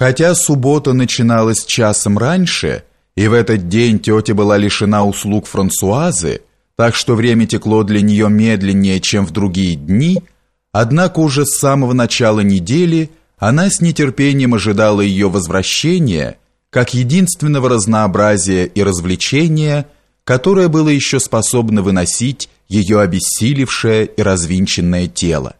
Хотя суббота начиналась часом раньше, и в этот день тетя была лишена услуг Франсуазы, так что время текло для нее медленнее, чем в другие дни, однако уже с самого начала недели она с нетерпением ожидала ее возвращения как единственного разнообразия и развлечения, которое было еще способно выносить ее обессилевшее и развинченное тело.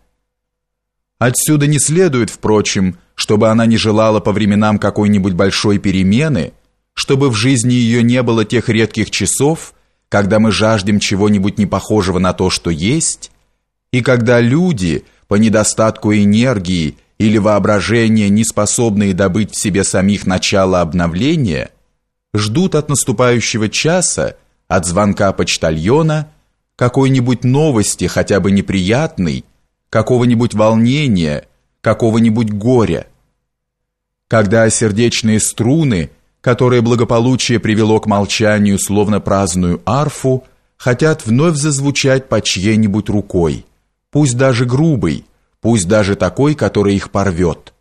Отсюда не следует, впрочем, чтобы она не желала по временам какой-нибудь большой перемены, чтобы в жизни ее не было тех редких часов, когда мы жаждем чего-нибудь не похожего на то, что есть, и когда люди по недостатку энергии или воображения, не способные добыть в себе самих начало обновления, ждут от наступающего часа, от звонка почтальона, какой-нибудь новости, хотя бы неприятной, какого-нибудь волнения, какого-нибудь горя. Когда сердечные струны, которые благополучие привело к молчанию, словно праздную арфу, хотят вновь зазвучать по чьей-нибудь рукой, пусть даже грубой, пусть даже такой, который их порвет.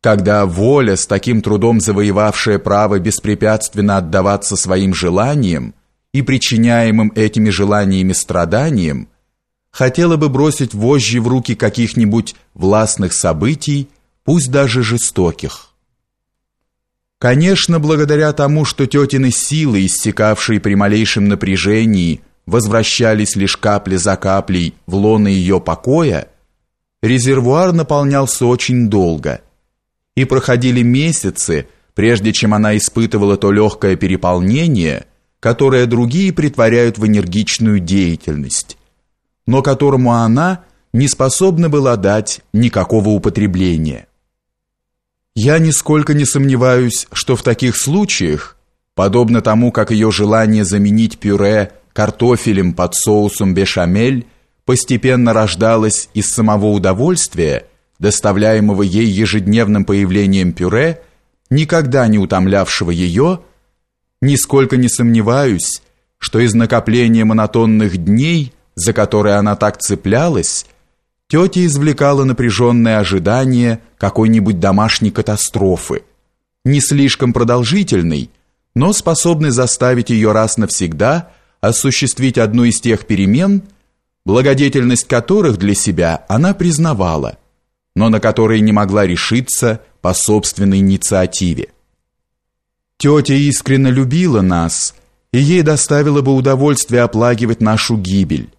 Когда воля, с таким трудом завоевавшая право беспрепятственно отдаваться своим желаниям и причиняемым этими желаниями страданиям, хотела бы бросить вожжи в руки каких-нибудь властных событий, пусть даже жестоких. Конечно, благодаря тому, что тетины силы, иссякавшие при малейшем напряжении, возвращались лишь капли за каплей в лоно ее покоя, резервуар наполнялся очень долго, и проходили месяцы, прежде чем она испытывала то легкое переполнение, которое другие притворяют в энергичную деятельность, но которому она не способна была дать никакого употребления. Я нисколько не сомневаюсь, что в таких случаях, подобно тому, как ее желание заменить пюре картофелем под соусом бешамель постепенно рождалось из самого удовольствия, доставляемого ей ежедневным появлением пюре, никогда не утомлявшего ее, нисколько не сомневаюсь, что из накопления монотонных дней – за которой она так цеплялась, тетя извлекала напряженное ожидание какой-нибудь домашней катастрофы, не слишком продолжительной, но способной заставить ее раз навсегда осуществить одну из тех перемен, благодетельность которых для себя она признавала, но на которые не могла решиться по собственной инициативе. Тетя искренне любила нас, и ей доставило бы удовольствие оплакивать нашу гибель.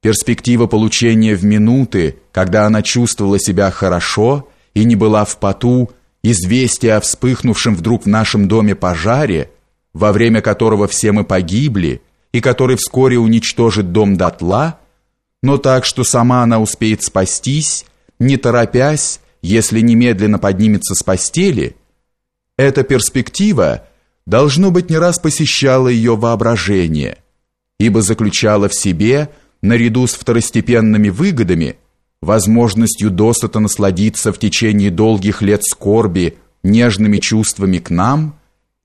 Перспектива получения в минуты, когда она чувствовала себя хорошо и не была в поту, известие о вспыхнувшем вдруг в нашем доме пожаре, во время которого все мы погибли и который вскоре уничтожит дом дотла, но так, что сама она успеет спастись, не торопясь, если немедленно поднимется с постели, эта перспектива, должно быть, не раз посещала ее воображение, ибо заключала в себе наряду с второстепенными выгодами, возможностью досыта насладиться в течение долгих лет скорби нежными чувствами к нам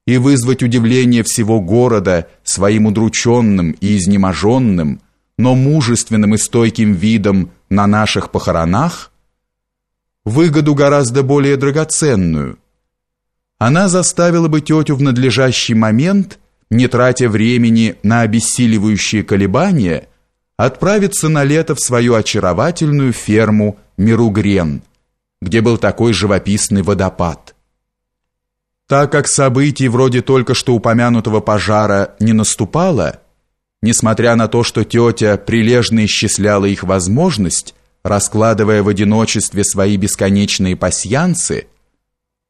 и вызвать удивление всего города своим удрученным и изнеможенным, но мужественным и стойким видом на наших похоронах, выгоду гораздо более драгоценную. Она заставила бы тетю в надлежащий момент, не тратя времени на обессиливающие колебания, отправиться на лето в свою очаровательную ферму Миругрен, где был такой живописный водопад. Так как событий вроде только что упомянутого пожара не наступало, несмотря на то, что тетя прилежно исчисляла их возможность, раскладывая в одиночестве свои бесконечные пасьянсы,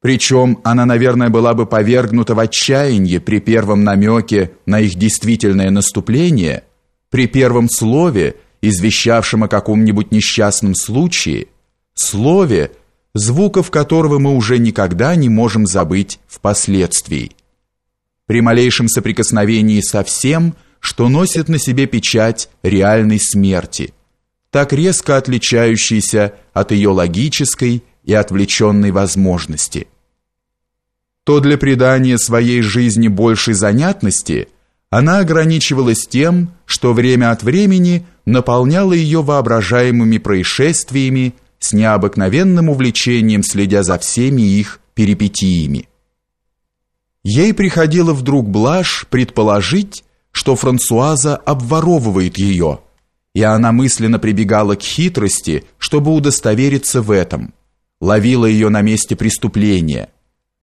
причем она, наверное, была бы повергнута в отчаяние при первом намеке на их действительное наступление – при первом слове, извещавшем о каком-нибудь несчастном случае, слове, звуков которого мы уже никогда не можем забыть впоследствии. При малейшем соприкосновении со всем, что носит на себе печать реальной смерти, так резко отличающейся от ее логической и отвлеченной возможности. То для придания своей жизни большей занятности – она ограничивалась тем, что время от времени наполняла ее воображаемыми происшествиями с необыкновенным увлечением, следя за всеми их перипетиями. Ей приходило вдруг блажь предположить, что Франсуаза обворовывает ее, и она мысленно прибегала к хитрости, чтобы удостовериться в этом. Ловила ее на месте преступления –